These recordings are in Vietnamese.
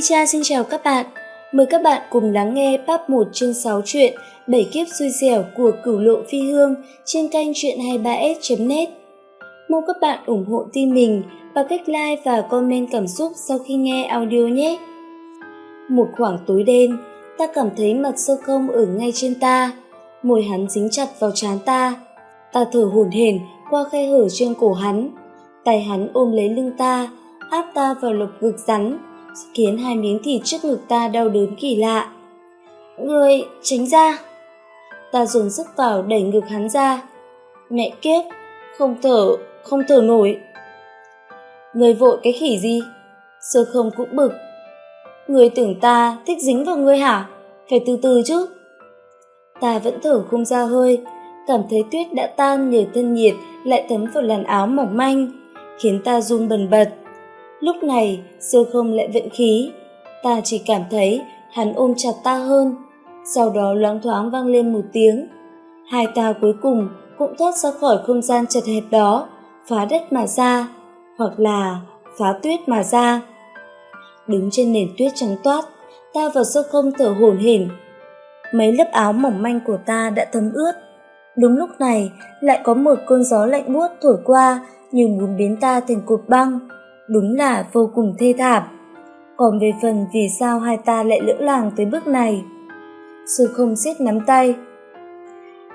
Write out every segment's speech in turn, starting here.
Cha xin chào các bạn. Mời các bạn cùng lắng nghe Pháp 1 chương 6 truyện Bảy kiếp xui xẻo của cửu lộ phi hương trên kênh truyện 23s.net. Mong các bạn ủng hộ team mình bằng cách like và comment cảm xúc sau khi nghe audio nhé. Một khoảng tối đen, ta cảm thấy mặt sơ công ở ngay trên ta, môi hắn dính chặt vào trán ta. Ta thở hổn hển qua khe hở trên cổ hắn, tay hắn ôm lấy lưng ta, áp ta vào lục ngực rắn, khiến hai miếng thịt trước ngực ta đau đớn kỳ lạ. Người tránh ra. Ta dồn sức vào đẩy ngực hắn ra. Mẹ kiếp, không thở, không thở nổi. Người vội cái khỉ gì? Sơ không cũng bực. Người tưởng ta thích dính vào người hả? Phải từ từ chứ. Ta vẫn thở không ra hơi, cảm thấy tuyết đã tan nhờ thân nhiệt lại thấm vào làn áo mỏng manh, khiến ta run bần bật lúc này sơ không lại vận khí. Ta chỉ cảm thấy hắn ôm chặt ta hơn. Sau đó loáng thoáng vang lên một tiếng. Hai ta cuối cùng cũng thoát ra khỏi không gian chật hẹp đó, phá đất mà ra, hoặc là phá tuyết mà ra. Đứng trên nền tuyết trắng toát, ta và sơ không thở hổn hển. Mấy lớp áo mỏng manh của ta đã thấm ướt. Đúng lúc này, lại có một cơn gió lạnh buốt thổi qua, như muốn biến ta thành cột băng đúng là vô cùng thê thảm. Còn về phần vì sao hai ta lại lưỡng làng tới bước này, sư không siết nắm tay.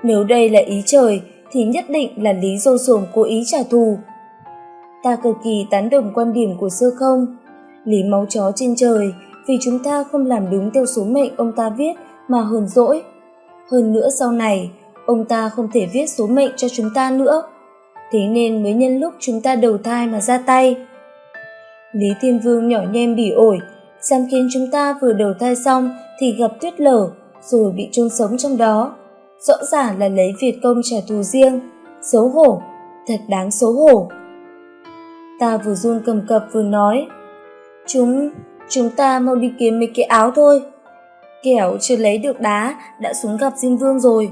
Nếu đây là ý trời, thì nhất định là lý dô sồm cố ý trả thù. Ta cực kỳ tán đồng quan điểm của sơ không. Lý máu chó trên trời, vì chúng ta không làm đúng theo số mệnh ông ta viết mà hờn dỗi. Hơn nữa sau này, ông ta không thể viết số mệnh cho chúng ta nữa. Thế nên mới nhân lúc chúng ta đầu thai mà ra tay. Lý Thiên Vương nhỏ nhem bỉ ổi, dám khiến chúng ta vừa đầu thai xong thì gặp tuyết lở, rồi bị chôn sống trong đó. Rõ ràng là lấy Việt công trả thù riêng, xấu hổ, thật đáng xấu hổ. Ta vừa run cầm cập vừa nói, chúng, chúng ta mau đi kiếm mấy cái áo thôi. Kẻo chưa lấy được đá đã xuống gặp Diêm Vương rồi.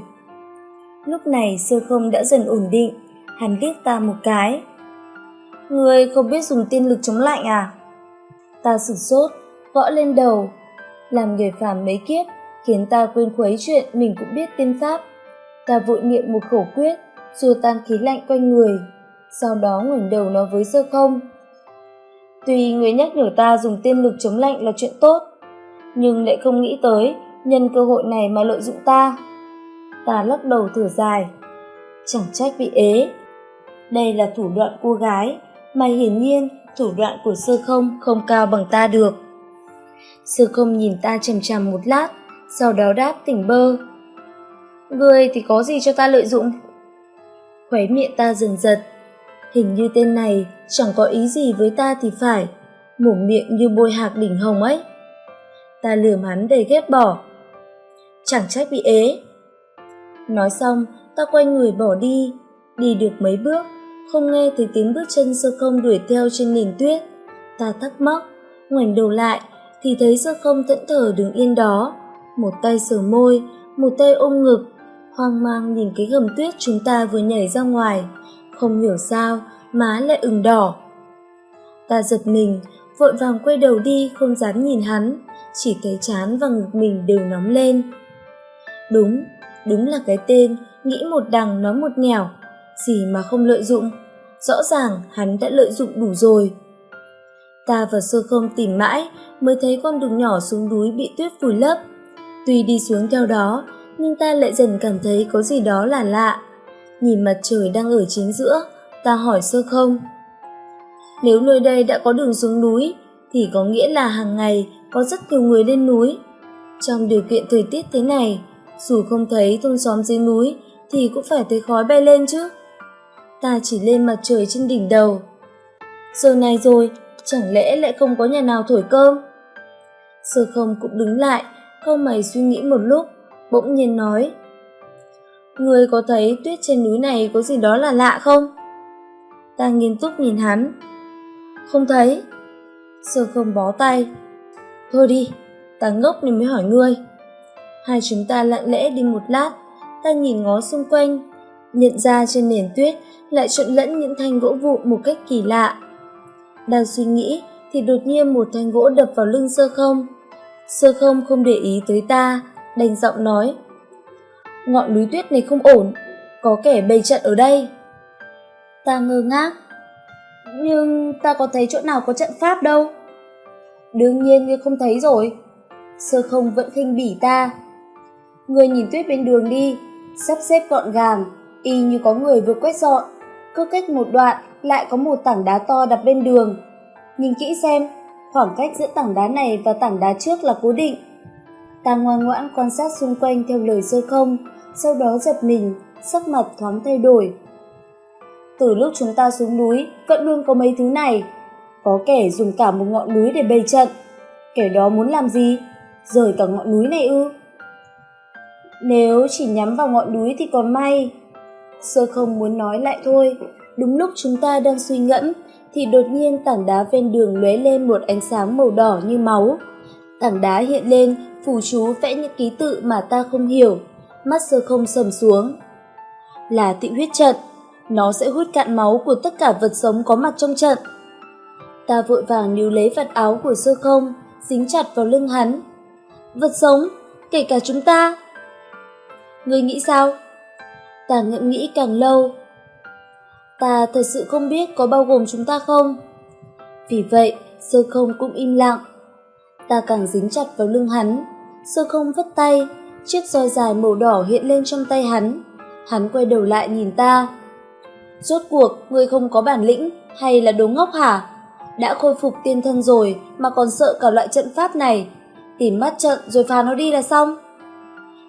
Lúc này sơ không đã dần ổn định, hắn liếc ta một cái, Ngươi không biết dùng tiên lực chống lạnh à? Ta sửng sốt, gõ lên đầu. Làm nghề phàm mấy kiếp, khiến ta quên khuấy chuyện mình cũng biết tiên pháp. Ta vội niệm một khẩu quyết, xua tan khí lạnh quanh người. Sau đó ngoảnh đầu nói với sơ không. Tuy người nhắc nhở ta dùng tiên lực chống lạnh là chuyện tốt, nhưng lại không nghĩ tới nhân cơ hội này mà lợi dụng ta. Ta lắc đầu thở dài. Chẳng trách bị ế. Đây là thủ đoạn cô gái mà hiển nhiên thủ đoạn của sơ không không cao bằng ta được. Sơ không nhìn ta chằm chằm một lát, sau đó đáp tỉnh bơ. Người thì có gì cho ta lợi dụng? Khóe miệng ta dần giật. Hình như tên này chẳng có ý gì với ta thì phải mồm miệng như bôi hạc đỉnh hồng ấy. Ta lườm hắn đầy ghét bỏ. Chẳng trách bị ế. Nói xong, ta quay người bỏ đi đi được mấy bước không nghe thấy tiếng bước chân sơ không đuổi theo trên nền tuyết. Ta thắc mắc, ngoảnh đầu lại thì thấy sơ không thẫn thờ đứng yên đó. Một tay sờ môi, một tay ôm ngực, hoang mang nhìn cái gầm tuyết chúng ta vừa nhảy ra ngoài. Không hiểu sao, má lại ửng đỏ. Ta giật mình, vội vàng quay đầu đi, không dám nhìn hắn. Chỉ thấy chán và ngực mình đều nóng lên. Đúng đúng là cái tên, nghĩ một đằng nói một nẻo gì mà không lợi dụng. Rõ ràng hắn đã lợi dụng đủ rồi. Ta và sơ không tìm mãi mới thấy con đường nhỏ xuống núi bị tuyết vùi lấp. Tuy đi xuống theo đó, nhưng ta lại dần cảm thấy có gì đó là lạ. Nhìn mặt trời đang ở chính giữa, ta hỏi sơ không nếu nơi đây đã có đường xuống núi, thì có nghĩa là hàng ngày có rất nhiều người lên núi. Trong điều kiện thời tiết thế này, dù không thấy thôn xóm dưới núi, thì cũng phải thấy khói bay lên chứ ta chỉ lên mặt trời trên đỉnh đầu. Giờ này rồi, chẳng lẽ lại không có nhà nào thổi cơm? Sơ không cũng đứng lại câu mày suy nghĩ một lúc, bỗng nhiên nói. Người có thấy tuyết trên núi này có gì đó là lạ không? Ta nghiêm túc nhìn hắn. Không thấy. Sơ không bó tay. Thôi đi, ta ngốc nên mới hỏi ngươi. Hai chúng ta lặng lẽ đi một lát, ta nhìn ngó xung quanh nhận ra trên nền tuyết lại trộn lẫn những thanh gỗ vụn một cách kỳ lạ đang suy nghĩ thì đột nhiên một thanh gỗ đập vào lưng sơ không. Sơ không không để ý tới ta, đành giọng nói. Ngọn núi tuyết này không ổn, có kẻ bày trận ở đây. Ta ngơ ngác. Nhưng ta có thấy chỗ nào có trận pháp đâu. Đương nhiên ngươi không thấy rồi. Sơ không vẫn khinh bỉ ta. Ngươi nhìn tuyết bên đường đi, sắp xếp gọn gàng, y như có người vừa quét dọn. Cứ cách một đoạn lại có một tảng đá to đặt bên đường. Nhìn kỹ xem, khoảng cách giữa tảng đá này và tảng đá trước là cố định. Ta ngoan ngoãn quan sát xung quanh theo lời sơ không, sau đó giật mình, sắc mặt thoáng thay đổi. Từ lúc chúng ta xuống núi, vẫn luôn có mấy thứ này. Có kẻ dùng cả một ngọn núi để bày trận. Kẻ đó muốn làm gì? Rời cả ngọn núi này ư? Nếu chỉ nhắm vào ngọn núi thì còn may. Sơ không muốn nói lại thôi. Đúng lúc chúng ta đang suy ngẫm, thì đột nhiên tảng đá ven đường lóe lên một ánh sáng màu đỏ như máu. Tảng đá hiện lên, phù chú vẽ những ký tự mà ta không hiểu. Mắt sơ không sầm xuống. Là tị huyết trận, nó sẽ hút cạn máu của tất cả vật sống có mặt trong trận. Ta vội vàng níu lấy vạt áo của sơ không, dính chặt vào lưng hắn. Vật sống, kể cả chúng ta. Ngươi nghĩ sao? Ta ngẫm nghĩ càng lâu. Ta thật sự không biết có bao gồm chúng ta không? Vì vậy, sơ không cũng im lặng. Ta càng dính chặt vào lưng hắn, sơ không vất tay, chiếc roi dài màu đỏ hiện lên trong tay hắn. Hắn quay đầu lại nhìn ta. Rốt cuộc, ngươi không có bản lĩnh hay là đồ ngốc hả? Đã khôi phục tiên thân rồi mà còn sợ cả loại trận pháp này. Tìm mắt trận rồi phá nó đi là xong.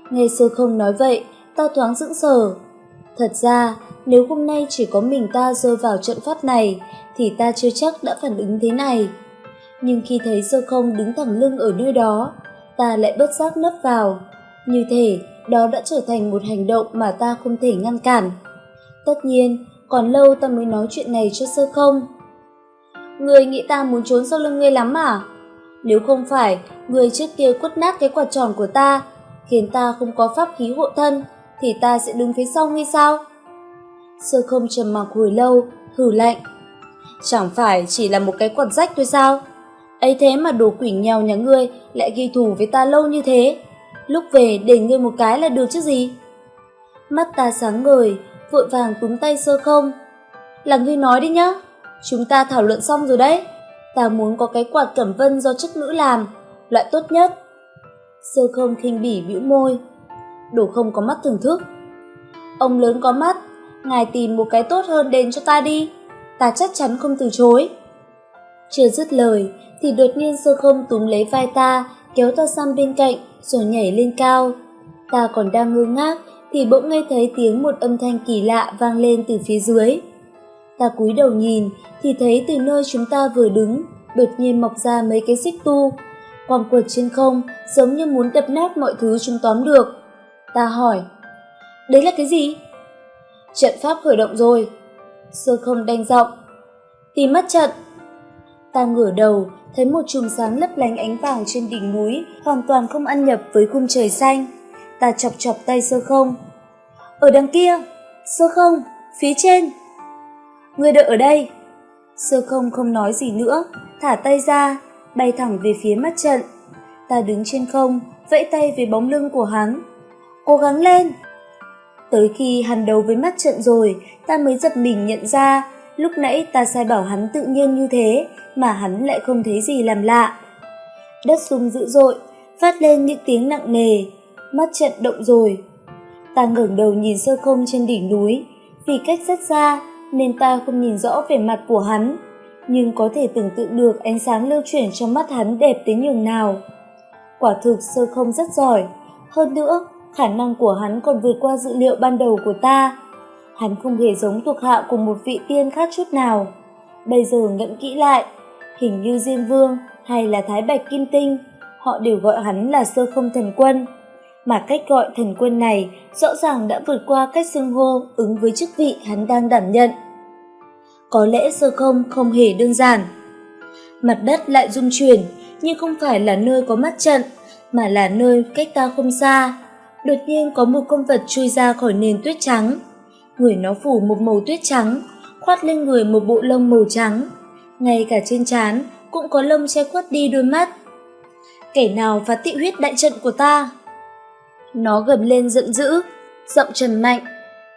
Nghe sơ không nói vậy, ta thoáng sững sờ. Thật ra, nếu hôm nay chỉ có mình ta rơi vào trận pháp này, thì ta chưa chắc đã phản ứng thế này. Nhưng khi thấy sơ không đứng thẳng lưng ở nơi đó, ta lại bất giác nấp vào. Như thể đó đã trở thành một hành động mà ta không thể ngăn cản. Tất nhiên, còn lâu ta mới nói chuyện này cho sơ không. Người nghĩ ta muốn trốn sau lưng ngươi lắm à? Nếu không phải, người trước kia quất nát cái quạt tròn của ta, khiến ta không có pháp khí hộ thân, thì ta sẽ đứng phía sau ngươi sao? Sơ không trầm mặc hồi lâu, hử lạnh. Chẳng phải chỉ là một cái quạt rách thôi sao? ấy thế mà đồ quỷ nghèo nhà ngươi lại ghi thù với ta lâu như thế. Lúc về để ngươi một cái là được chứ gì? Mắt ta sáng ngời, vội vàng túm tay sơ không. Là ngươi nói đi nhá, chúng ta thảo luận xong rồi đấy. Ta muốn có cái quạt cẩm vân do chức nữ làm, loại tốt nhất. Sơ không khinh bỉ bĩu môi, đồ không có mắt thưởng thức. Ông lớn có mắt, ngài tìm một cái tốt hơn đền cho ta đi, ta chắc chắn không từ chối. Chưa dứt lời, thì đột nhiên sơ không túm lấy vai ta, kéo ta sang bên cạnh, rồi nhảy lên cao. Ta còn đang ngơ ngác, thì bỗng nghe thấy tiếng một âm thanh kỳ lạ vang lên từ phía dưới. Ta cúi đầu nhìn, thì thấy từ nơi chúng ta vừa đứng, đột nhiên mọc ra mấy cái xích tu. Quang quật trên không, giống như muốn đập nát mọi thứ chúng tóm được. Ta hỏi, đấy là cái gì? Trận pháp khởi động rồi. Sơ không đanh giọng. Tìm mất trận. Ta ngửa đầu, thấy một chùm sáng lấp lánh ánh vàng trên đỉnh núi, hoàn toàn không ăn nhập với khung trời xanh. Ta chọc chọc tay sơ không. Ở đằng kia, sơ không, phía trên. Người đợi ở đây. Sơ không không nói gì nữa, thả tay ra, bay thẳng về phía mắt trận. Ta đứng trên không, vẫy tay về bóng lưng của hắn. Cố gắng lên! Tới khi hắn đấu với mắt trận rồi, ta mới giật mình nhận ra, lúc nãy ta sai bảo hắn tự nhiên như thế, mà hắn lại không thấy gì làm lạ. Đất sung dữ dội, phát lên những tiếng nặng nề, mắt trận động rồi. Ta ngẩng đầu nhìn sơ không trên đỉnh núi, vì cách rất xa nên ta không nhìn rõ vẻ mặt của hắn, nhưng có thể tưởng tượng được ánh sáng lưu chuyển trong mắt hắn đẹp đến nhường nào. Quả thực sơ không rất giỏi, hơn nữa khả năng của hắn còn vượt qua dự liệu ban đầu của ta. Hắn không hề giống thuộc hạ của một vị tiên khác chút nào. Bây giờ ngẫm kỹ lại, hình như diêm Vương hay là Thái Bạch Kim Tinh, họ đều gọi hắn là sơ không thần quân. Mà cách gọi thần quân này rõ ràng đã vượt qua cách xưng hô ứng với chức vị hắn đang đảm nhận. Có lẽ sơ không không hề đơn giản. Mặt đất lại rung chuyển, nhưng không phải là nơi có mắt trận, mà là nơi cách ta không xa. Đột nhiên có một con vật chui ra khỏi nền tuyết trắng. Người nó phủ một màu tuyết trắng, khoát lên người một bộ lông màu trắng. Ngay cả trên trán cũng có lông che khuất đi đôi mắt. Kẻ nào phá tị huyết đại trận của ta? Nó gầm lên giận dữ, giọng trầm mạnh.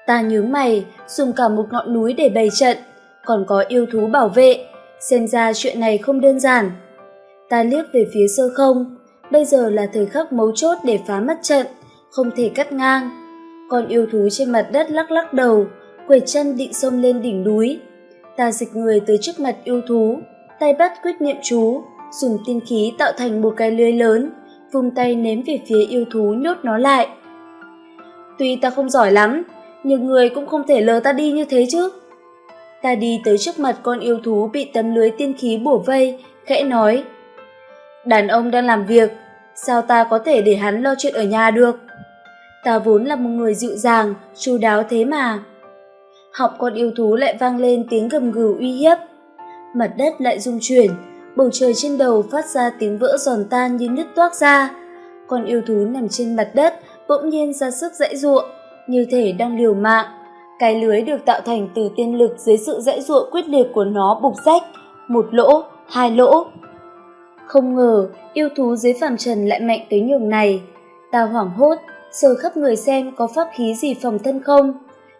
Ta nhướng mày, dùng cả một ngọn núi để bày trận, còn có yêu thú bảo vệ. Xem ra chuyện này không đơn giản. Ta liếc về phía sơ không, bây giờ là thời khắc mấu chốt để phá mất trận, không thể cắt ngang. Con yêu thú trên mặt đất lắc lắc đầu, quẩy chân định xông lên đỉnh núi. Ta dịch người tới trước mặt yêu thú, tay bắt quyết niệm chú, dùng tiên khí tạo thành một cái lưới lớn, vung tay ném về phía yêu thú nhốt nó lại. Tuy ta không giỏi lắm, nhưng người cũng không thể lờ ta đi như thế chứ. Ta đi tới trước mặt con yêu thú bị tấm lưới tiên khí bổ vây, khẽ nói. Đàn ông đang làm việc, sao ta có thể để hắn lo chuyện ở nhà được? Ta vốn là một người dịu dàng, chu đáo thế mà. Học con yêu thú lại vang lên tiếng gầm gừ uy hiếp. Mặt đất lại rung chuyển, bầu trời trên đầu phát ra tiếng vỡ giòn tan như nứt toác ra. Con yêu thú nằm trên mặt đất bỗng nhiên ra sức dãy ruộng, như thể đang liều mạng. Cái lưới được tạo thành từ tiên lực dưới sự dãy ruộng quyết liệt của nó bục rách, một lỗ, hai lỗ. Không ngờ, yêu thú dưới phàm trần lại mạnh tới nhường này. Ta hoảng hốt, sờ khắp người xem có pháp khí gì phòng thân không.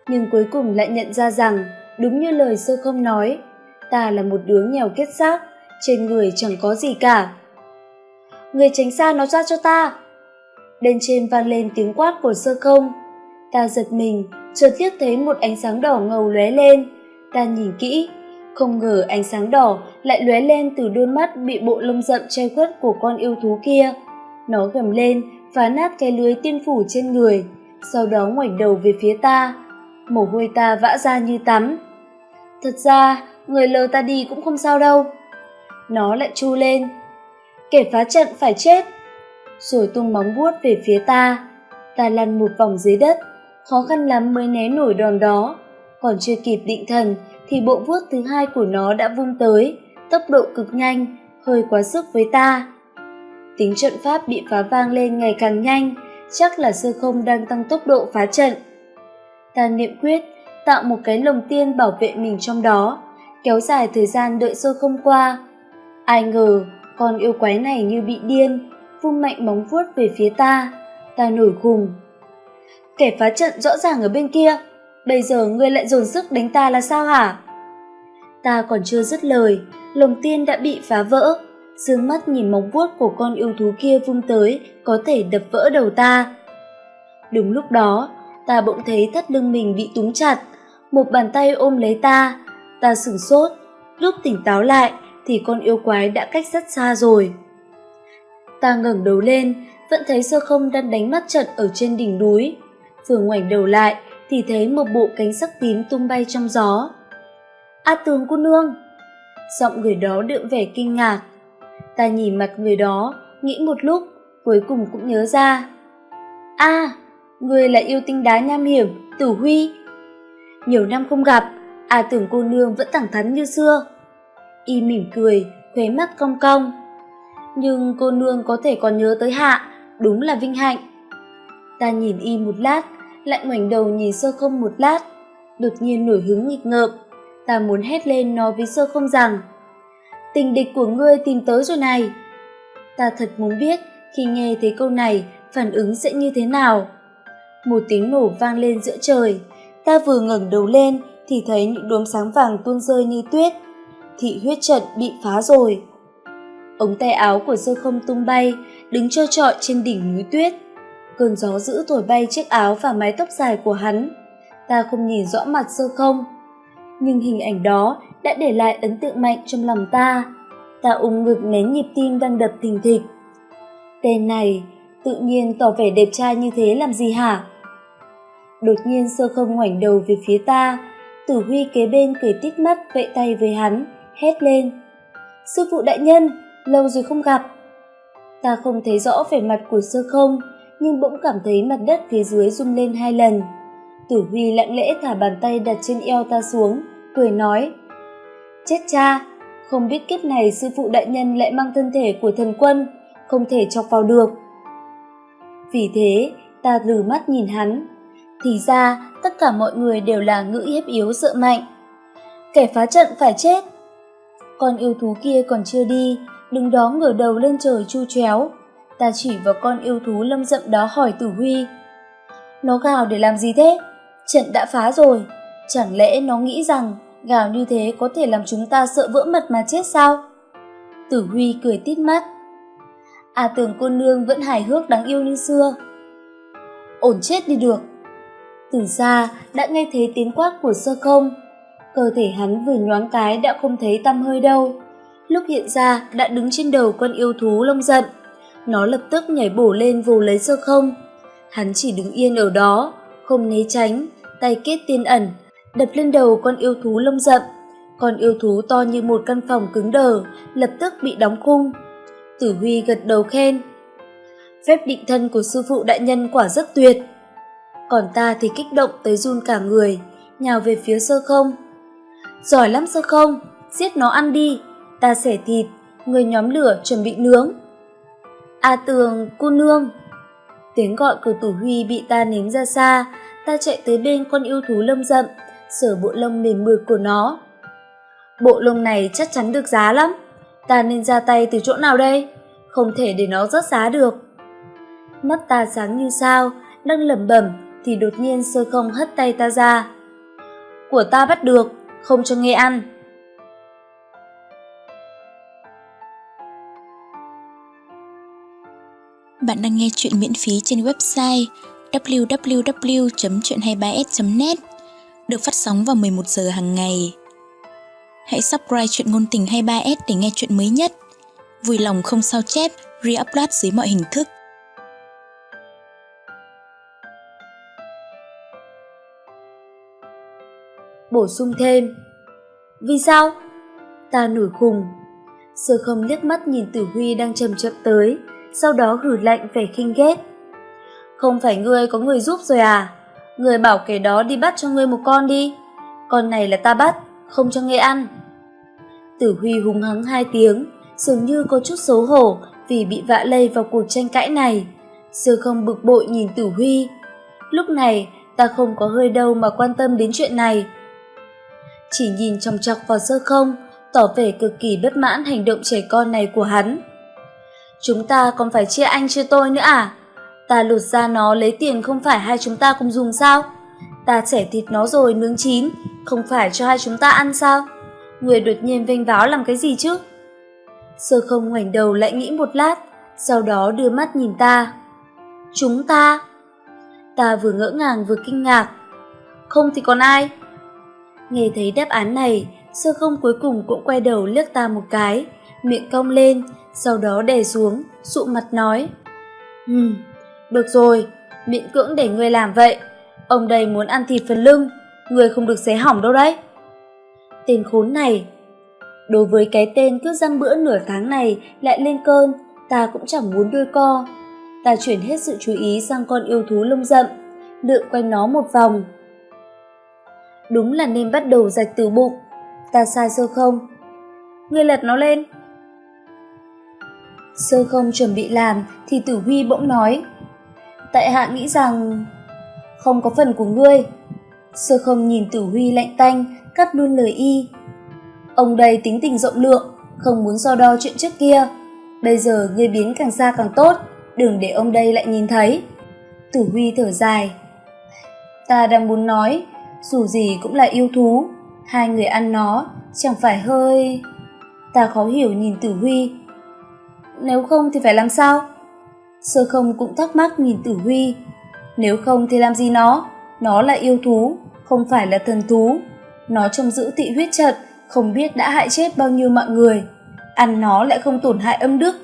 Nhưng cuối cùng lại nhận ra rằng, đúng như lời sơ không nói, ta là một đứa nghèo kết xác, trên người chẳng có gì cả. Người tránh xa nó ra cho ta. Bên trên vang lên tiếng quát của sơ không. Ta giật mình, chợt liếc thấy một ánh sáng đỏ ngầu lóe lên. Ta nhìn kỹ, không ngờ ánh sáng đỏ lại lóe lên từ đôi mắt bị bộ lông rậm che khuất của con yêu thú kia. Nó gầm lên, phá nát cái lưới tiên phủ trên người, sau đó ngoảnh đầu về phía ta. Mồ hôi ta vã ra như tắm. Thật ra, người lờ ta đi cũng không sao đâu. Nó lại chu lên. Kẻ phá trận phải chết. Rồi tung móng vuốt về phía ta. Ta lăn một vòng dưới đất, khó khăn lắm mới né nổi đòn đó. Còn chưa kịp định thần thì bộ vuốt thứ hai của nó đã vung tới, tốc độ cực nhanh, hơi quá sức với ta. Tính trận pháp bị phá vang lên ngày càng nhanh, chắc là sơ không đang tăng tốc độ phá trận. Ta niệm quyết, tạo một cái lồng tiên bảo vệ mình trong đó, kéo dài thời gian đợi sơ không qua. Ai ngờ, con yêu quái này như bị điên, vung mạnh móng vuốt về phía ta. Ta nổi khùng. Kẻ phá trận rõ ràng ở bên kia, bây giờ ngươi lại dồn sức đánh ta là sao hả? Ta còn chưa dứt lời, lồng tiên đã bị phá vỡ, dương mắt nhìn móng vuốt của con yêu thú kia vung tới có thể đập vỡ đầu ta. Đúng lúc đó, ta bỗng thấy thắt lưng mình bị túm chặt, một bàn tay ôm lấy ta, ta sửng sốt, lúc tỉnh táo lại thì con yêu quái đã cách rất xa rồi. Ta ngẩng đầu lên, vẫn thấy sơ không đang đánh mắt trận ở trên đỉnh núi. Vừa ngoảnh đầu lại thì thấy một bộ cánh sắc tím tung bay trong gió. A tướng cô nương! Giọng người đó đượm vẻ kinh ngạc. Ta nhìn mặt người đó, nghĩ một lúc, cuối cùng cũng nhớ ra. a người là yêu tinh đá nham hiểm, tử huy. Nhiều năm không gặp, A tưởng cô nương vẫn thẳng thắn như xưa. Y mỉm cười, khóe mắt cong cong. Nhưng cô nương có thể còn nhớ tới hạ, đúng là vinh hạnh. Ta nhìn y một lát, lại ngoảnh đầu nhìn sơ không một lát, đột nhiên nổi hứng nghịch ngợm. Ta muốn hét lên nói với sơ không rằng, tình địch của ngươi tìm tới rồi này. Ta thật muốn biết khi nghe thấy câu này phản ứng sẽ như thế nào. Một tiếng nổ vang lên giữa trời, ta vừa ngẩng đầu lên thì thấy những đốm sáng vàng tuôn rơi như tuyết. Thị huyết trận bị phá rồi. Ống tay áo của sơ không tung bay, đứng trơ trọi trên đỉnh núi tuyết cơn gió dữ thổi bay chiếc áo và mái tóc dài của hắn. Ta không nhìn rõ mặt sơ không, nhưng hình ảnh đó đã để lại ấn tượng mạnh trong lòng ta. Ta ung ngực nén nhịp tim đang đập thình thịch. Tên này tự nhiên tỏ vẻ đẹp trai như thế làm gì hả? Đột nhiên sơ không ngoảnh đầu về phía ta, tử huy kế bên cười tít mắt vẫy tay với hắn, hét lên. Sư phụ đại nhân, lâu rồi không gặp. Ta không thấy rõ vẻ mặt của sơ không, nhưng bỗng cảm thấy mặt đất phía dưới rung lên hai lần. Tử Huy lặng lẽ thả bàn tay đặt trên eo ta xuống, cười nói. Chết cha, không biết kiếp này sư phụ đại nhân lại mang thân thể của thần quân, không thể chọc vào được. Vì thế, ta lừ mắt nhìn hắn. Thì ra, tất cả mọi người đều là ngữ hiếp yếu sợ mạnh. Kẻ phá trận phải chết. Con yêu thú kia còn chưa đi, đứng đó ngửa đầu lên trời chu chéo. Ta chỉ vào con yêu thú lâm rậm đó hỏi Tử Huy. Nó gào để làm gì thế? Trận đã phá rồi. Chẳng lẽ nó nghĩ rằng gào như thế có thể làm chúng ta sợ vỡ mật mà chết sao? Tử Huy cười tít mắt. À tưởng cô nương vẫn hài hước đáng yêu như xưa. Ổn chết đi được. Từ xa đã nghe thấy tiếng quát của sơ không. Cơ thể hắn vừa nhoáng cái đã không thấy tăm hơi đâu. Lúc hiện ra đã đứng trên đầu con yêu thú lông giận. Nó lập tức nhảy bổ lên vồ lấy sơ không. Hắn chỉ đứng yên ở đó, không né tránh, tay kết tiên ẩn, đập lên đầu con yêu thú lông rậm. Con yêu thú to như một căn phòng cứng đờ, lập tức bị đóng khung. Tử Huy gật đầu khen. Phép định thân của sư phụ đại nhân quả rất tuyệt. Còn ta thì kích động tới run cả người, nhào về phía sơ không. Giỏi lắm sơ không, giết nó ăn đi, ta xẻ thịt, người nhóm lửa chuẩn bị nướng. A tường, cô nương. Tiếng gọi của Tử Huy bị ta ném ra xa, ta chạy tới bên con yêu thú lông rậm, sờ bộ lông mềm mượt của nó. Bộ lông này chắc chắn được giá lắm, ta nên ra tay từ chỗ nào đây? Không thể để nó rớt giá được. Mắt ta sáng như sao, đang lẩm bẩm thì đột nhiên sơ không hất tay ta ra. Của ta bắt được, không cho nghe ăn. Bạn đang nghe chuyện miễn phí trên website www.chuyện23s.net được phát sóng vào 11 giờ hàng ngày. Hãy subscribe chuyện ngôn tình 23s để nghe chuyện mới nhất. Vui lòng không sao chép, re-upload dưới mọi hình thức. Bổ sung thêm. Vì sao? Ta nổi khùng. Sơ không liếc mắt nhìn Tử Huy đang chậm chậm tới, sau đó hử lạnh vẻ khinh ghét. Không phải ngươi có người giúp rồi à? Người bảo kẻ đó đi bắt cho ngươi một con đi. Con này là ta bắt, không cho ngươi ăn. Tử Huy hùng hắng hai tiếng, dường như có chút xấu hổ vì bị vạ lây vào cuộc tranh cãi này. Sơ không bực bội nhìn Tử Huy. Lúc này, ta không có hơi đâu mà quan tâm đến chuyện này. Chỉ nhìn trong chọc vào sơ không, tỏ vẻ cực kỳ bất mãn hành động trẻ con này của hắn. Chúng ta còn phải chia anh chia tôi nữa à? Ta lột ra nó lấy tiền không phải hai chúng ta cùng dùng sao? Ta chẻ thịt nó rồi nướng chín, không phải cho hai chúng ta ăn sao? Người đột nhiên vênh váo làm cái gì chứ? Sơ không ngoảnh đầu lại nghĩ một lát, sau đó đưa mắt nhìn ta. Chúng ta? Ta vừa ngỡ ngàng vừa kinh ngạc. Không thì còn ai? Nghe thấy đáp án này, sơ không cuối cùng cũng quay đầu liếc ta một cái, miệng cong lên, sau đó đè xuống, sụ mặt nói. Ừm, được rồi, miễn cưỡng để ngươi làm vậy. Ông đây muốn ăn thịt phần lưng, người không được xé hỏng đâu đấy. Tên khốn này. Đối với cái tên cứ dăm bữa nửa tháng này lại lên cơn, ta cũng chẳng muốn đôi co. Ta chuyển hết sự chú ý sang con yêu thú lông rậm, lượn quanh nó một vòng. Đúng là nên bắt đầu rạch từ bụng. Ta sai sơ không? Ngươi lật nó lên. Sơ không chuẩn bị làm thì Tử Huy bỗng nói tại hạ nghĩ rằng không có phần của ngươi. Sơ không nhìn tử huy lạnh tanh, cắt luôn lời y. Ông đây tính tình rộng lượng, không muốn so đo chuyện trước kia. Bây giờ ngươi biến càng xa càng tốt, đừng để ông đây lại nhìn thấy. Tử huy thở dài. Ta đang muốn nói, dù gì cũng là yêu thú, hai người ăn nó chẳng phải hơi ta khó hiểu nhìn tử huy. Nếu không thì phải làm sao? Sơ không cũng thắc mắc nhìn tử huy. Nếu không thì làm gì nó? Nó là yêu thú, không phải là thần thú. Nó trông giữ tị huyết trận, không biết đã hại chết bao nhiêu mọi người. Ăn nó lại không tổn hại âm đức.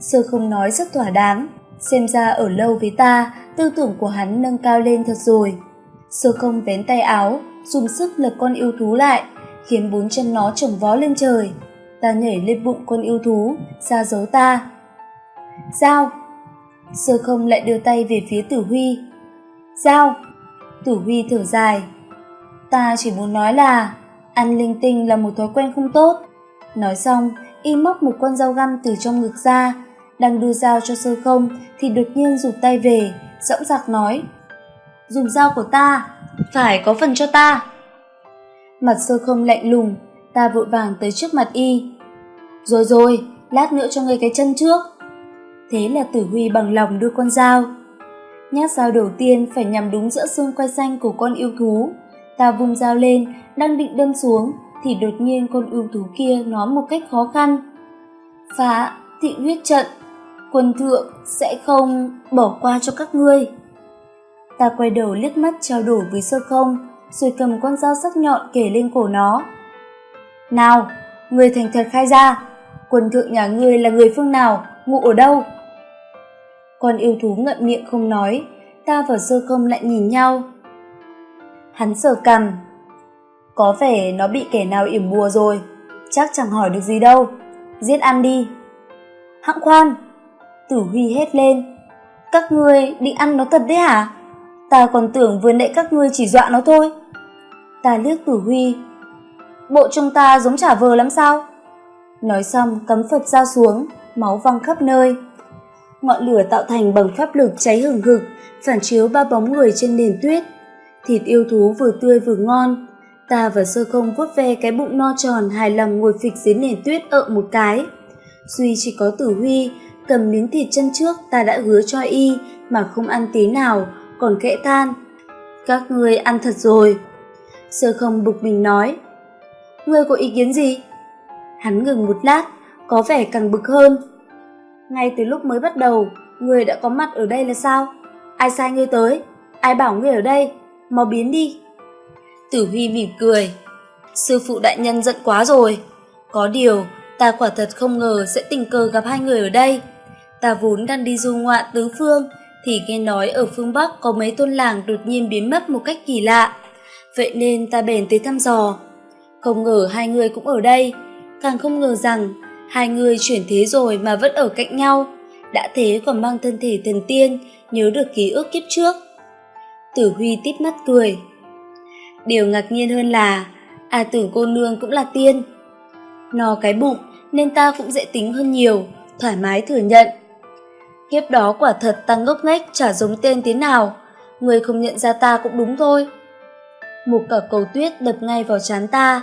Sơ không nói rất thỏa đáng. Xem ra ở lâu với ta, tư tưởng của hắn nâng cao lên thật rồi. Sơ không vén tay áo, dùng sức lật con yêu thú lại, khiến bốn chân nó trồng vó lên trời. Ta nhảy lên bụng con yêu thú, ra giấu ta. Sao? Sơ không lại đưa tay về phía tử huy. Sao? Tử huy thở dài. Ta chỉ muốn nói là ăn linh tinh là một thói quen không tốt. Nói xong, y móc một con dao găm từ trong ngực ra, đang đưa dao cho sơ không thì đột nhiên rụt tay về, dõng dạc nói. Dùng dao của ta, phải có phần cho ta. Mặt sơ không lạnh lùng, Ta vội vàng tới trước mặt y. Rồi rồi, lát nữa cho ngươi cái chân trước. Thế là tử huy bằng lòng đưa con dao. Nhát dao đầu tiên phải nhằm đúng giữa xương quai xanh của con yêu thú. Ta vung dao lên, đang định đâm xuống, thì đột nhiên con yêu thú kia nói một cách khó khăn. Phá, thị huyết trận, quân thượng sẽ không bỏ qua cho các ngươi. Ta quay đầu liếc mắt trao đổi với sơ không, rồi cầm con dao sắc nhọn kể lên cổ nó. Nào, người thành thật khai ra, quần thượng nhà ngươi là người phương nào, ngụ ở đâu? Con yêu thú ngậm miệng không nói, ta và sơ không lại nhìn nhau. Hắn sờ cằm. Có vẻ nó bị kẻ nào yểm bùa rồi, chắc chẳng hỏi được gì đâu, giết ăn đi. Hãng khoan, tử huy hét lên. Các ngươi định ăn nó thật đấy hả? Ta còn tưởng vừa nãy các ngươi chỉ dọa nó thôi. Ta liếc tử huy. Bộ chúng ta giống trả vờ lắm sao? Nói xong cấm Phật ra xuống, máu văng khắp nơi. Ngọn lửa tạo thành bằng pháp lực cháy hừng hực, phản chiếu ba bóng người trên nền tuyết. Thịt yêu thú vừa tươi vừa ngon. Ta và sơ không vuốt ve cái bụng no tròn hài lòng ngồi phịch dưới nền tuyết ợ một cái. Duy chỉ có tử huy, cầm miếng thịt chân trước ta đã hứa cho y mà không ăn tí nào, còn kẽ than. Các ngươi ăn thật rồi. Sơ không bực mình nói. Ngươi có ý kiến gì? Hắn ngừng một lát, có vẻ càng bực hơn. Ngay từ lúc mới bắt đầu, người đã có mặt ở đây là sao? Ai sai ngươi tới? Ai bảo ngươi ở đây? Mau biến đi. Tử Huy mỉm cười. Sư phụ đại nhân giận quá rồi. Có điều, ta quả thật không ngờ sẽ tình cờ gặp hai người ở đây. Ta vốn đang đi du ngoạn tứ phương, thì nghe nói ở phương Bắc có mấy tôn làng đột nhiên biến mất một cách kỳ lạ. Vậy nên ta bèn tới thăm dò. Không ngờ hai người cũng ở đây, càng không ngờ rằng hai người chuyển thế rồi mà vẫn ở cạnh nhau. Đã thế còn mang thân thể thần tiên, nhớ được ký ức kiếp trước. Tử Huy tít mắt cười. Điều ngạc nhiên hơn là, à tưởng cô nương cũng là tiên. No cái bụng nên ta cũng dễ tính hơn nhiều, thoải mái thừa nhận. Kiếp đó quả thật ta ngốc nghếch chả giống tên thế nào, người không nhận ra ta cũng đúng thôi. Một cả cầu tuyết đập ngay vào trán ta,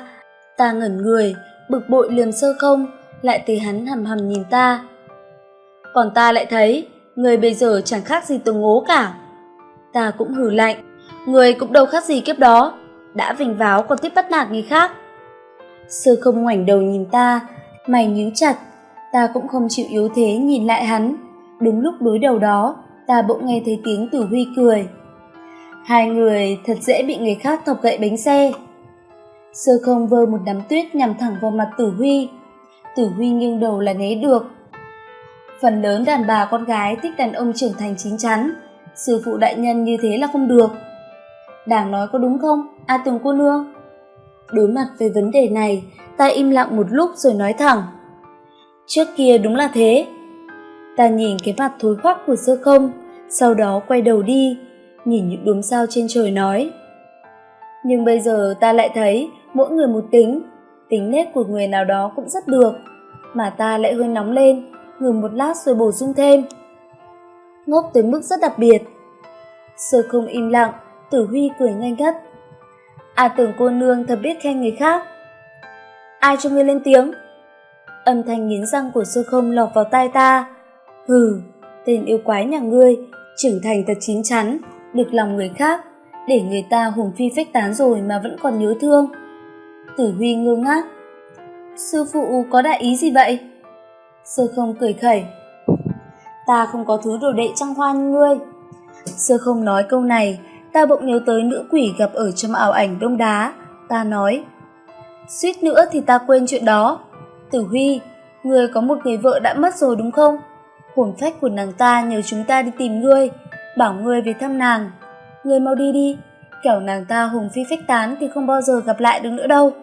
ta ngẩn người, bực bội liềm sơ không, lại thấy hắn hầm hầm nhìn ta. Còn ta lại thấy, người bây giờ chẳng khác gì tường ngố cả. Ta cũng hừ lạnh, người cũng đâu khác gì kiếp đó, đã vinh váo còn tiếp bắt nạt người khác. Sơ không ngoảnh đầu nhìn ta, mày nhíu chặt, ta cũng không chịu yếu thế nhìn lại hắn. Đúng lúc đối đầu đó, ta bỗng nghe thấy tiếng Tử Huy cười. Hai người thật dễ bị người khác thọc gậy bánh xe. Sơ không vơ một đám tuyết nhằm thẳng vào mặt Tử Huy. Tử Huy nghiêng đầu là né được. Phần lớn đàn bà con gái thích đàn ông trưởng thành chín chắn. Sư phụ đại nhân như thế là không được. Đảng nói có đúng không, A Tùng cô nương? Đối mặt với vấn đề này, ta im lặng một lúc rồi nói thẳng. Trước kia đúng là thế. Ta nhìn cái mặt thối khoác của sơ không, sau đó quay đầu đi, nhìn những đốm sao trên trời nói. Nhưng bây giờ ta lại thấy mỗi người một tính, tính nết của người nào đó cũng rất được, mà ta lại hơi nóng lên, ngừng một lát rồi bổ sung thêm. Ngốc tới mức rất đặc biệt. Sơ không im lặng, tử huy cười nhanh gắt. À tưởng cô nương thật biết khen người khác. Ai cho ngươi lên tiếng? Âm thanh nghiến răng của sơ không lọt vào tai ta. Hừ, tên yêu quái nhà ngươi, trưởng thành thật chín chắn, được lòng người khác, để người ta hùng phi phách tán rồi mà vẫn còn nhớ thương. Tử Huy ngơ ngác. Sư phụ có đại ý gì vậy? Sơ không cười khẩy. Ta không có thứ đồ đệ trăng hoa như ngươi. Sơ không nói câu này, ta bỗng nhớ tới nữ quỷ gặp ở trong ảo ảnh đông đá. Ta nói, suýt nữa thì ta quên chuyện đó. Tử Huy, ngươi có một người vợ đã mất rồi đúng không? Hồn phách của nàng ta nhờ chúng ta đi tìm ngươi, bảo ngươi về thăm nàng. Ngươi mau đi đi, kẻo nàng ta hùng phi phách tán thì không bao giờ gặp lại được nữa đâu.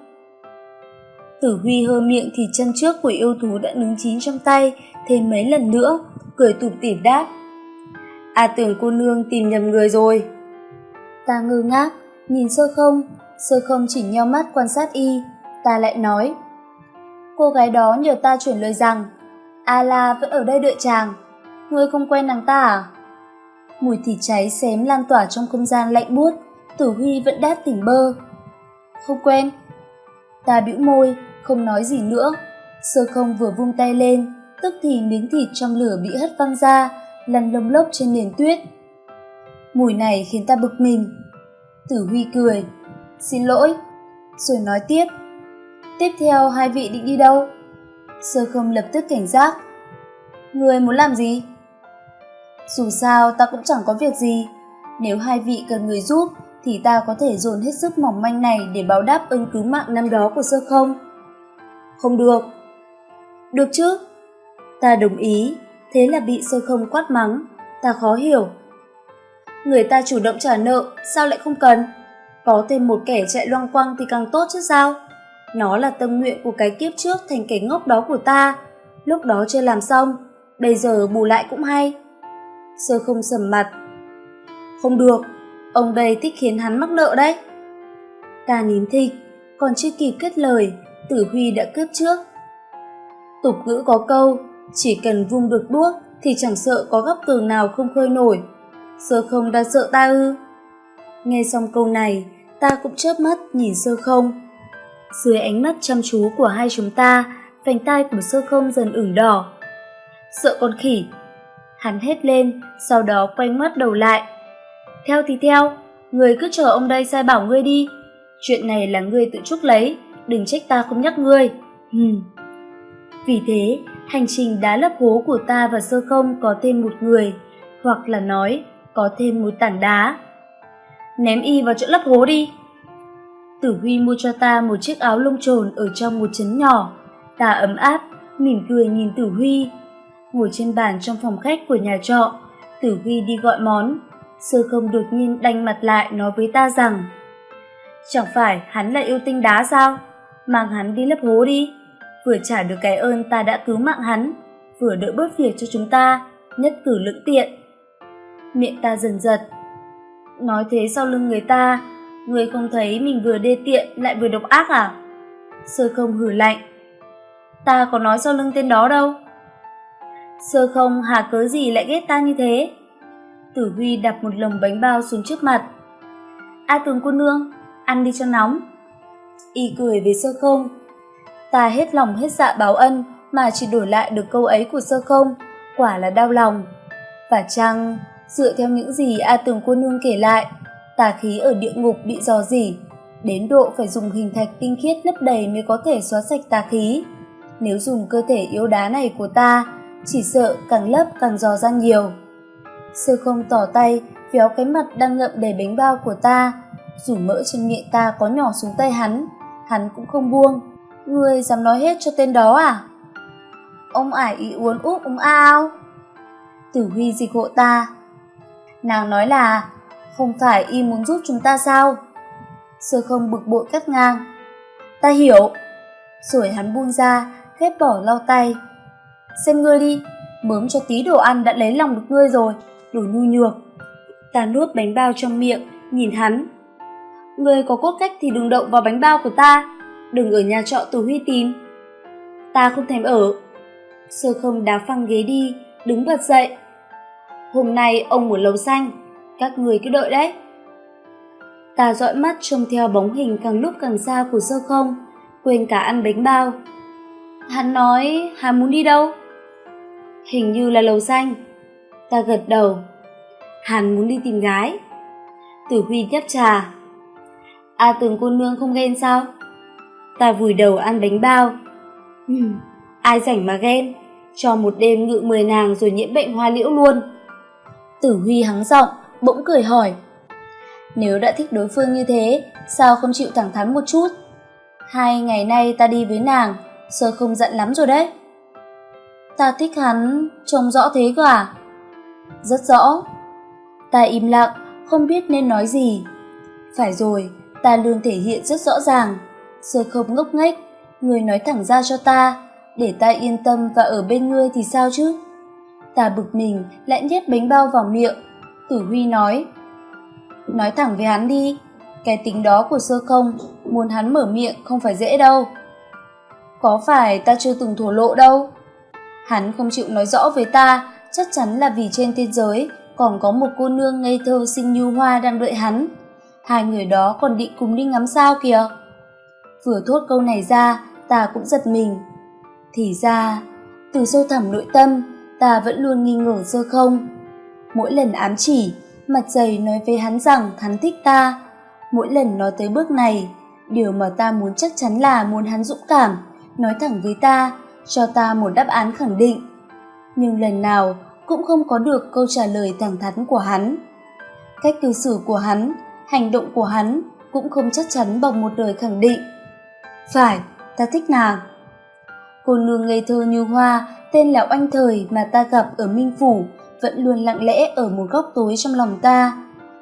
Tử Huy hơ miệng thì chân trước của yêu thú đã nướng chín trong tay, thêm mấy lần nữa, cười tủm tỉm đáp. À tưởng cô nương tìm nhầm người rồi. Ta ngơ ngác, nhìn sơ không, sơ không chỉ nheo mắt quan sát y, ta lại nói. Cô gái đó nhờ ta chuyển lời rằng, A La vẫn ở đây đợi chàng, ngươi không quen nàng ta à? Mùi thịt cháy xém lan tỏa trong không gian lạnh buốt, Tử Huy vẫn đáp tỉnh bơ. Không quen. Ta bĩu môi, không nói gì nữa. Sơ không vừa vung tay lên, tức thì miếng thịt trong lửa bị hất văng ra, lăn lông lốc trên nền tuyết. Mùi này khiến ta bực mình. Tử Huy cười, xin lỗi, rồi nói tiếp. Tiếp theo hai vị định đi đâu? Sơ không lập tức cảnh giác. Người muốn làm gì? Dù sao ta cũng chẳng có việc gì. Nếu hai vị cần người giúp thì ta có thể dồn hết sức mỏng manh này để báo đáp ơn cứu mạng năm đó của sơ không. Không được. Được chứ? Ta đồng ý, thế là bị sơ không quát mắng. Ta khó hiểu. Người ta chủ động trả nợ, sao lại không cần? Có thêm một kẻ chạy loang quăng thì càng tốt chứ sao? Nó là tâm nguyện của cái kiếp trước thành kẻ ngốc đó của ta. Lúc đó chưa làm xong, bây giờ bù lại cũng hay. Sơ không sầm mặt. Không được, ông đây thích khiến hắn mắc nợ đấy. Ta nín thịt, còn chưa kịp kết lời, tử huy đã cướp trước. Tục ngữ có câu, chỉ cần vung được đuốc thì chẳng sợ có góc tường nào không khơi nổi. Sơ không đã sợ ta ư? Nghe xong câu này, ta cũng chớp mắt nhìn sơ không. Dưới ánh mắt chăm chú của hai chúng ta, vành tai của sơ không dần ửng đỏ. Sợ con khỉ. Hắn hét lên, sau đó quay mắt đầu lại. Theo thì theo, người cứ chờ ông đây sai bảo ngươi đi. Chuyện này là ngươi tự chuốc lấy, đừng trách ta không nhắc ngươi. Hừm. Vì thế, hành trình đá lấp hố của ta và sơ không có thêm một người, hoặc là nói, có thêm một tảng đá. Ném y vào chỗ lấp hố đi. Tử Huy mua cho ta một chiếc áo lông trồn ở trong một trấn nhỏ. Ta ấm áp, mỉm cười nhìn Tử Huy. Ngồi trên bàn trong phòng khách của nhà trọ, Tử Huy đi gọi món. Sơ không đột nhiên đanh mặt lại nói với ta rằng Chẳng phải hắn là yêu tinh đá sao? Mang hắn đi lấp hố đi. Vừa trả được cái ơn ta đã cứu mạng hắn, vừa đỡ bớt việc cho chúng ta, nhất cử lưỡng tiện. Miệng ta dần giật. Nói thế sau lưng người ta, Người không thấy mình vừa đê tiện lại vừa độc ác à? Sơ không hử lạnh. Ta có nói sau lưng tên đó đâu. Sơ không hà cớ gì lại ghét ta như thế? Tử Huy đặt một lồng bánh bao xuống trước mặt. A Tường cô nương, ăn đi cho nóng. Y cười với sơ không. Ta hết lòng hết dạ báo ân mà chỉ đổi lại được câu ấy của sơ không. Quả là đau lòng. Và chăng, dựa theo những gì A Tường cô nương kể lại, tà khí ở địa ngục bị dò dỉ, đến độ phải dùng hình thạch tinh khiết lấp đầy mới có thể xóa sạch tà khí. Nếu dùng cơ thể yếu đá này của ta, chỉ sợ càng lấp càng dò ra nhiều. Sơ không tỏ tay, véo cái mặt đang ngậm đầy bánh bao của ta, dù mỡ trên miệng ta có nhỏ xuống tay hắn, hắn cũng không buông. Ngươi dám nói hết cho tên đó à? Ông ải ý uốn úp úng ao. Tử Huy dịch hộ ta. Nàng nói là không phải y muốn giúp chúng ta sao? Sơ không bực bội cắt ngang. Ta hiểu. Rồi hắn buông ra, khép bỏ lau tay. Xem ngươi đi, mớm cho tí đồ ăn đã lấy lòng được ngươi rồi, đồ nhu nhược. Ta nuốt bánh bao trong miệng, nhìn hắn người có cốt cách thì đừng động vào bánh bao của ta, đừng ở nhà trọ từ huy tìm. Ta không thèm ở. Sơ không đá phăng ghế đi, đứng bật dậy. Hôm nay ông muốn lầu xanh, các người cứ đợi đấy. Ta dõi mắt trông theo bóng hình càng lúc càng xa của sơ không, quên cả ăn bánh bao. Hắn nói hắn muốn đi đâu? Hình như là lầu xanh. Ta gật đầu. Hắn muốn đi tìm gái. Tử Huy nhấp trà. A tường cô nương không ghen sao? Ta vùi đầu ăn bánh bao. Ừ, ai rảnh mà ghen, cho một đêm ngự mười nàng rồi nhiễm bệnh hoa liễu luôn. Tử Huy hắng giọng, bỗng cười hỏi. Nếu đã thích đối phương như thế, sao không chịu thẳng thắn một chút? Hai ngày nay ta đi với nàng, sơ không giận lắm rồi đấy. Ta thích hắn, trông rõ thế cơ à? Rất rõ. Ta im lặng, không biết nên nói gì. Phải rồi, ta luôn thể hiện rất rõ ràng. Sơ không ngốc nghếch, người nói thẳng ra cho ta, để ta yên tâm và ở bên ngươi thì sao chứ? Ta bực mình lại nhét bánh bao vào miệng, Tử Huy nói. Nói thẳng với hắn đi, cái tính đó của sơ không, muốn hắn mở miệng không phải dễ đâu. Có phải ta chưa từng thổ lộ đâu? Hắn không chịu nói rõ với ta, chắc chắn là vì trên thế giới còn có một cô nương ngây thơ xinh như hoa đang đợi hắn. Hai người đó còn định cùng đi ngắm sao kìa. Vừa thốt câu này ra, ta cũng giật mình. Thì ra, từ sâu thẳm nội tâm, ta vẫn luôn nghi ngờ sơ không. Mỗi lần ám chỉ, mặt dày nói với hắn rằng hắn thích ta. Mỗi lần nói tới bước này, điều mà ta muốn chắc chắn là muốn hắn dũng cảm, nói thẳng với ta, cho ta một đáp án khẳng định. Nhưng lần nào cũng không có được câu trả lời thẳng thắn của hắn. Cách cư xử của hắn, hành động của hắn cũng không chắc chắn bằng một lời khẳng định. Phải, ta thích nàng. Cô nương ngây thơ như hoa, tên là oanh thời mà ta gặp ở Minh Phủ, vẫn luôn lặng lẽ ở một góc tối trong lòng ta,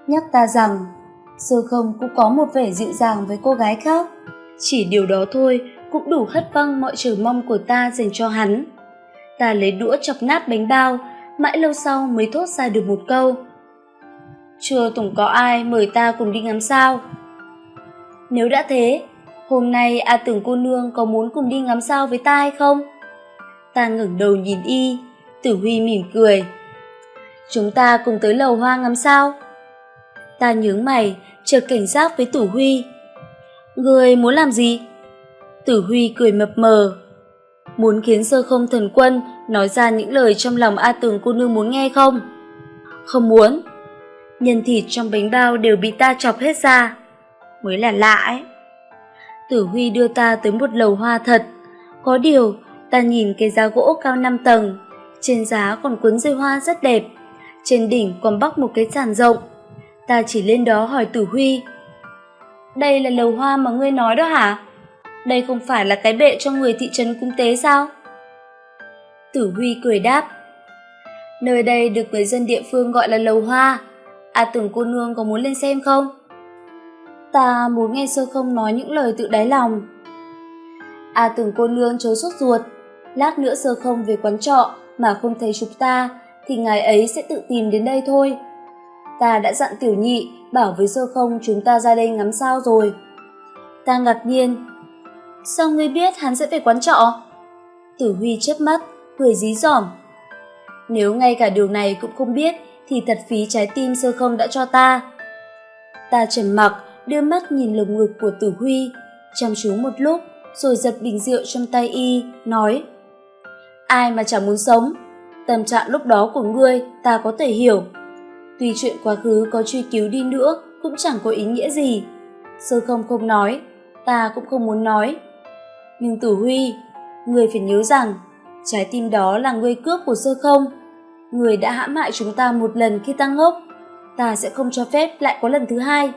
nhắc ta rằng sơ không cũng có một vẻ dịu dàng với cô gái khác. Chỉ điều đó thôi cũng đủ hất văng mọi chờ mong của ta dành cho hắn. Ta lấy đũa chọc nát bánh bao, mãi lâu sau mới thốt ra được một câu. Chưa tổng có ai mời ta cùng đi ngắm sao. Nếu đã thế, hôm nay A tưởng cô nương có muốn cùng đi ngắm sao với ta hay không? Ta ngẩng đầu nhìn y, tử huy mỉm cười. Chúng ta cùng tới lầu hoa ngắm sao? Ta nhướng mày, chợt cảnh giác với tử huy. Người muốn làm gì? Tử huy cười mập mờ. Muốn khiến sơ không thần quân nói ra những lời trong lòng A tường cô nương muốn nghe không? Không muốn. Nhân thịt trong bánh bao đều bị ta chọc hết ra. Mới là lạ ấy. Tử Huy đưa ta tới một lầu hoa thật. Có điều, ta nhìn cái giá gỗ cao năm tầng. Trên giá còn cuốn dây hoa rất đẹp. Trên đỉnh còn bắc một cái sàn rộng. Ta chỉ lên đó hỏi Tử Huy. Đây là lầu hoa mà ngươi nói đó hả? Đây không phải là cái bệ cho người thị trấn cung tế sao? Tử Huy cười đáp. Nơi đây được người dân địa phương gọi là lầu hoa. À tưởng cô nương có muốn lên xem không? Ta muốn nghe sơ không nói những lời tự đáy lòng. À tưởng cô nương chớ sốt ruột. Lát nữa sơ không về quán trọ mà không thấy chúng ta thì ngài ấy sẽ tự tìm đến đây thôi. Ta đã dặn tiểu nhị bảo với sơ không chúng ta ra đây ngắm sao rồi. Ta ngạc nhiên. Sao ngươi biết hắn sẽ về quán trọ? Tử Huy chớp mắt, cười dí dỏm. Nếu ngay cả điều này cũng không biết thì thật phí trái tim sơ không đã cho ta. Ta trầm mặc, đưa mắt nhìn lồng ngực của Tử Huy, chăm chú một lúc rồi giật bình rượu trong tay y, nói Ai mà chẳng muốn sống, tâm trạng lúc đó của ngươi ta có thể hiểu. Tuy chuyện quá khứ có truy cứu đi nữa cũng chẳng có ý nghĩa gì. Sơ không không nói, ta cũng không muốn nói. Nhưng Tử Huy, ngươi phải nhớ rằng trái tim đó là ngươi cướp của sơ không. Người đã hãm hại chúng ta một lần khi ta ngốc, ta sẽ không cho phép lại có lần thứ hai.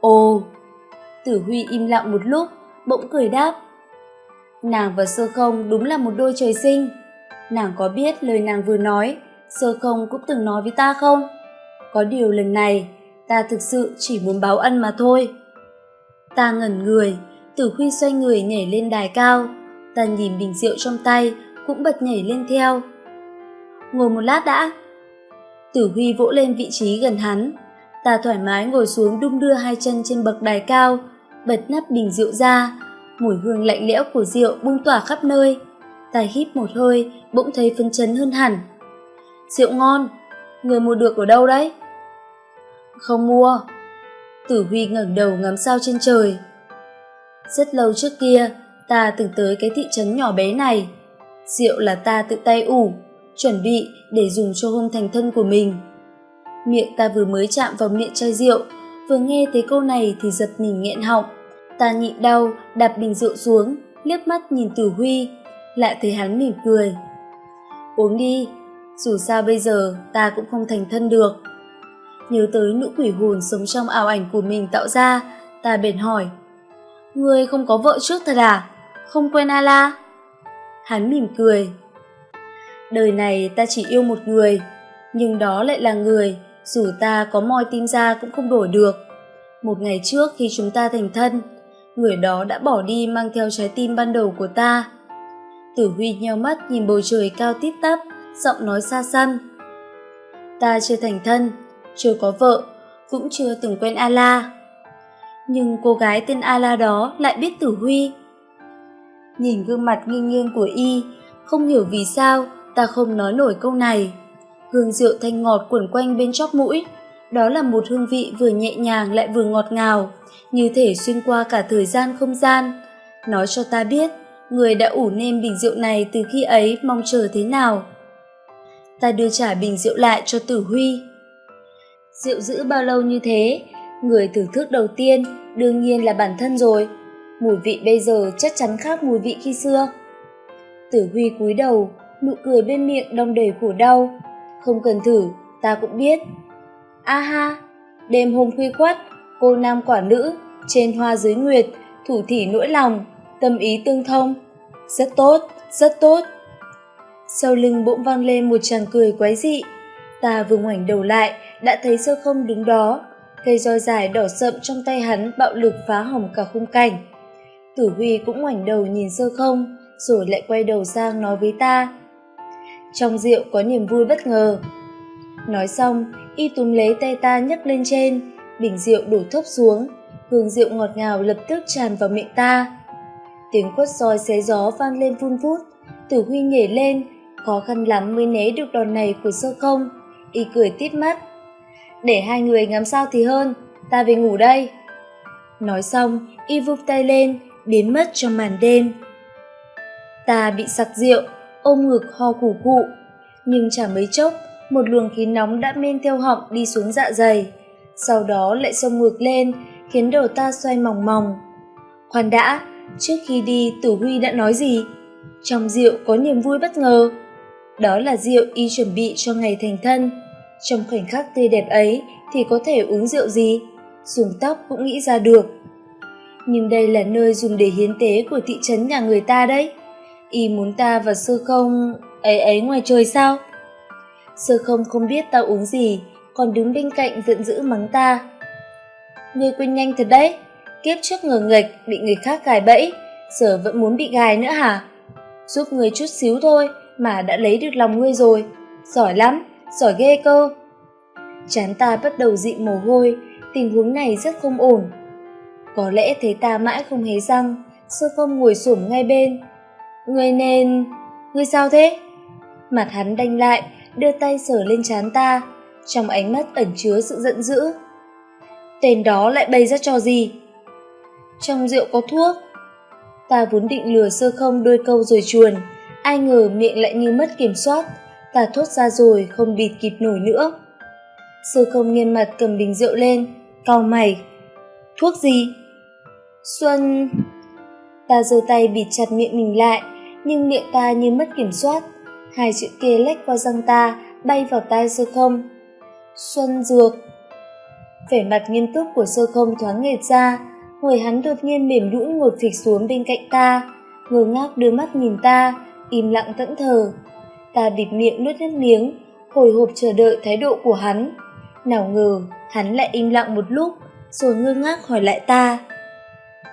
Ồ, Tử Huy im lặng một lúc, bỗng cười đáp. Nàng và sơ không đúng là một đôi trời sinh. Nàng có biết lời nàng vừa nói, sơ không cũng từng nói với ta không? Có điều lần này, ta thực sự chỉ muốn báo ân mà thôi. Ta ngẩn người, Tử Huy xoay người nhảy lên đài cao, ta nhìn bình rượu trong tay, cũng bật nhảy lên theo. Ngồi một lát đã. Tử Huy vỗ lên vị trí gần hắn, ta thoải mái ngồi xuống đung đưa hai chân trên bậc đài cao, bật nắp bình rượu ra, mùi hương lạnh lẽo của rượu bung tỏa khắp nơi. Ta hít một hơi, bỗng thấy phấn chấn hơn hẳn. Rượu ngon, người mua được ở đâu đấy? Không mua. Tử Huy ngẩng đầu ngắm sao trên trời. Rất lâu trước kia, ta từng tới cái thị trấn nhỏ bé này. Rượu là ta tự tay ủ, chuẩn bị để dùng cho hôn thành thân của mình. Miệng ta vừa mới chạm vào miệng chai rượu, vừa nghe thấy câu này thì giật mình nghẹn họng. Ta nhịn đau, đạp bình rượu xuống, liếc mắt nhìn Tử Huy, lại thấy hắn mỉm cười. Uống đi, dù sao bây giờ ta cũng không thành thân được. Nhớ tới nữ quỷ hồn sống trong ảo ảnh của mình tạo ra, ta bèn hỏi. Ngươi không có vợ trước thật à? Không quen A-la? Hắn mỉm cười. Đời này ta chỉ yêu một người, nhưng đó lại là người dù ta có moi tim ra cũng không đổi được. Một ngày trước khi chúng ta thành thân, người đó đã bỏ đi mang theo trái tim ban đầu của ta. Tử Huy nheo mắt nhìn bầu trời cao tít tắp, giọng nói xa xăm. Ta chưa thành thân, chưa có vợ, cũng chưa từng quen A-la. Nhưng cô gái tên A-la đó lại biết Tử Huy. Nhìn gương mặt nghiêng nghiêng của y, không hiểu vì sao ta không nói nổi câu này hương rượu thanh ngọt quẩn quanh bên chóp mũi Đó là một hương vị vừa nhẹ nhàng lại vừa ngọt ngào, như thể xuyên qua cả thời gian không gian. Nói cho ta biết, người đã ủ nêm bình rượu này từ khi ấy mong chờ thế nào. Ta đưa trả bình rượu lại cho Tử Huy. Rượu giữ bao lâu như thế, người thưởng thức đầu tiên đương nhiên là bản thân rồi. Mùi vị bây giờ chắc chắn khác mùi vị khi xưa. Tử Huy cúi đầu, nụ cười bên miệng đong đầy khổ đau. Không cần thử, ta cũng biết. A ha, đêm hôm khuya khoắt, cô nam quả nữ, trên hoa dưới nguyệt, thủ thỉ nỗi lòng, tâm ý tương thông. Rất tốt, rất tốt. Sau lưng bỗng vang lên một tràng cười quái dị. Ta vừa ngoảnh đầu lại, đã thấy sơ không đứng đó. Cây roi dài đỏ sậm trong tay hắn bạo lực phá hỏng cả khung cảnh. Tử Huy cũng ngoảnh đầu nhìn sơ không, rồi lại quay đầu sang nói với ta. Trong rượu có niềm vui bất ngờ. Nói xong, y túm lấy tay ta nhấc lên trên, bình rượu đổ thốc xuống, hương rượu ngọt ngào lập tức tràn vào miệng ta. Tiếng quất roi xé gió vang lên vun vút, Tử Huy nhảy lên, khó khăn lắm mới né được đòn này của sơ không, y cười tít mắt. Để hai người ngắm sao thì hơn, ta về ngủ đây. Nói xong, y vung tay lên, biến mất trong màn đêm. Ta bị sặc rượu, ôm ngực ho củ cụ, nhưng chẳng mấy chốc, một luồng khí nóng đã men theo họng đi xuống dạ dày, sau đó lại xông ngược lên, khiến đầu ta xoay mòng mòng. Khoan đã, trước khi đi Tử Huy đã nói gì? Trong rượu có niềm vui bất ngờ. Đó là rượu y chuẩn bị cho ngày thành thân. Trong khoảnh khắc tươi đẹp ấy thì có thể uống rượu gì? Dùng tóc cũng nghĩ ra được. Nhưng đây là nơi dùng để hiến tế của thị trấn nhà người ta đấy. Y muốn ta và sơ không ấy ấy ngoài trời sao? Sơ không không biết ta uống gì, còn đứng bên cạnh giận dữ mắng ta. Ngươi quên nhanh thật đấy, kiếp trước ngờ nghệch bị người khác gài bẫy, giờ vẫn muốn bị gài nữa hả? Giúp ngươi chút xíu thôi mà đã lấy được lòng ngươi rồi, giỏi lắm, giỏi ghê cơ. Chán ta bắt đầu dị mồ hôi, tình huống này rất không ổn. Có lẽ thấy ta mãi không hé răng, sơ không ngồi xổm ngay bên. Ngươi nên... Ngươi sao thế? Mặt hắn đanh lại, đưa tay sờ lên trán ta, trong ánh mắt ẩn chứa sự giận dữ. Tên đó lại bày ra trò gì? Trong rượu có thuốc. Ta vốn định lừa sơ không đôi câu rồi chuồn, ai ngờ miệng lại như mất kiểm soát, ta thốt ra rồi không bịt kịp nổi nữa. Sơ không nghiêm mặt cầm bình rượu lên, cau mày. Thuốc gì? Xuân... Ta giơ tay bịt chặt miệng mình lại, nhưng miệng ta như mất kiểm soát. Hai chữ kia lách qua răng ta, bay vào tai sơ không. Xuân dược. Vẻ mặt nghiêm túc của sơ không thoáng nghệt ra, người hắn đột nhiên mềm nhũn ngồi phịch xuống bên cạnh ta, ngơ ngác đưa mắt nhìn ta, im lặng thẫn thờ. Ta bịt miệng nuốt nước miếng, hồi hộp chờ đợi thái độ của hắn. Nào ngờ, hắn lại im lặng một lúc, rồi ngơ ngác hỏi lại ta.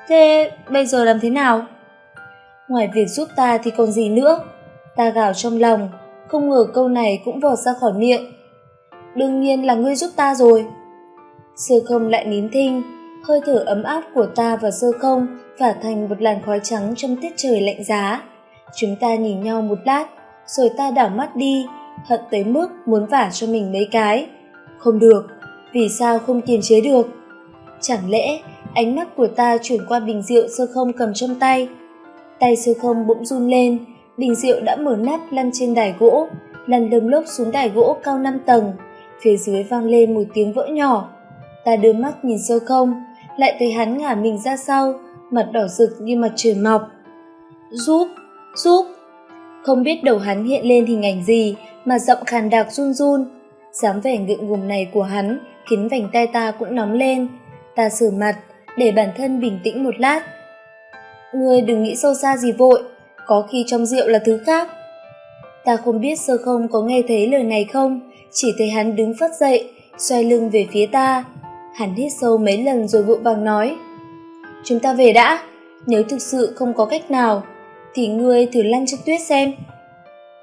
Thế bây giờ làm thế nào? Ngoài việc giúp ta thì còn gì nữa? Ta gào trong lòng, không ngờ câu này cũng vọt ra khỏi miệng. Đương nhiên là ngươi giúp ta rồi. Sơ không lại nín thinh, hơi thở ấm áp của ta và sơ không phả thành một làn khói trắng trong tiết trời lạnh giá. Chúng ta nhìn nhau một lát, rồi ta đảo mắt đi, hận tới mức muốn vả cho mình mấy cái. Không được, vì sao không kiềm chế được? Chẳng lẽ ánh mắt của ta chuyển qua bình rượu sơ không cầm trong tay? Tay sơ không bỗng run lên, bình rượu đã mở nắp lăn trên đài gỗ, lăn lầm lốc xuống đài gỗ cao năm tầng, phía dưới vang lên một tiếng vỡ nhỏ. Ta đưa mắt nhìn sơ không, lại thấy hắn ngả mình ra sau, mặt đỏ rực như mặt trời mọc. Giúp, giúp. Không biết đầu hắn hiện lên hình ảnh gì mà giọng khàn đặc run run. dáng vẻ ngượng ngùng này của hắn khiến vành tay ta cũng nóng lên. Ta sửa mặt, để bản thân bình tĩnh một lát. Ngươi đừng nghĩ sâu xa gì vội, có khi trong rượu là thứ khác. Ta không biết sơ không có nghe thấy lời này không, chỉ thấy hắn đứng phất dậy, xoay lưng về phía ta. Hắn hít sâu mấy lần rồi vội vàng nói. Chúng ta về đã, nếu thực sự không có cách nào, thì ngươi thử lăn trên tuyết xem.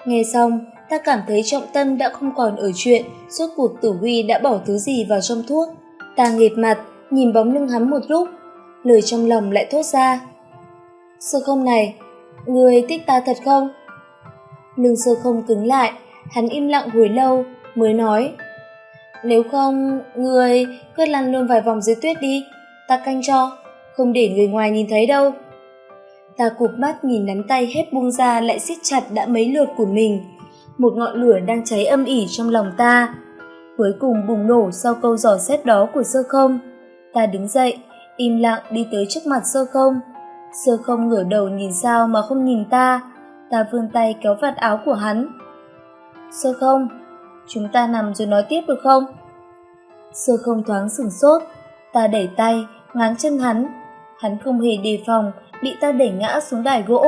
Nghe xong, ta cảm thấy trọng tâm đã không còn ở chuyện suốt cuộc tử huy đã bỏ thứ gì vào trong thuốc. Ta nghệt mặt, nhìn bóng lưng hắn một lúc, lời trong lòng lại thốt ra. Sơ không này, người thích ta thật không? Lưng sơ không cứng lại, hắn im lặng hồi lâu, mới nói. Nếu không, người cứ lăn luôn vài vòng dưới tuyết đi, ta canh cho, không để người ngoài nhìn thấy đâu. Ta cụp mắt nhìn nắm tay hết buông ra lại siết chặt đã mấy lượt của mình. Một ngọn lửa đang cháy âm ỉ trong lòng ta. Cuối cùng bùng nổ sau câu dò xét đó của sơ không. Ta đứng dậy, im lặng đi tới trước mặt sơ không. Sơ không ngửa đầu nhìn sao mà không nhìn ta. Ta vươn tay kéo vạt áo của hắn. Sơ không, chúng ta nằm rồi nói tiếp được không? Sơ không thoáng sửng sốt. Ta đẩy tay, ngáng chân hắn. Hắn không hề đề phòng, bị ta đẩy ngã xuống đài gỗ.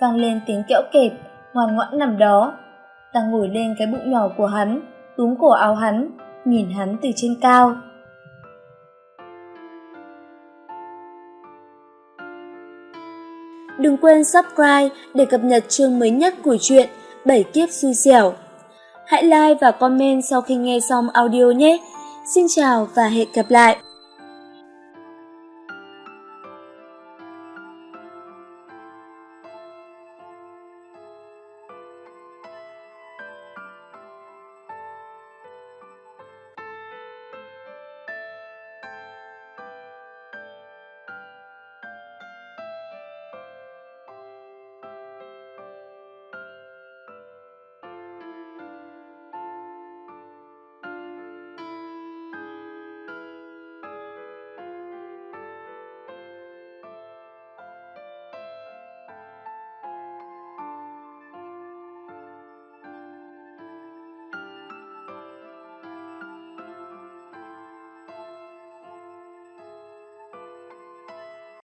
Vang lên tiếng kẽo kẹt, ngoan ngoãn nằm đó. Ta ngồi lên cái bụng nhỏ của hắn, túm cổ áo hắn, nhìn hắn từ trên cao. Đừng quên subscribe để cập nhật chương mới nhất của truyện Bảy kiếp xui xẻo. Hãy like và comment sau khi nghe xong audio nhé. Xin chào và hẹn gặp lại!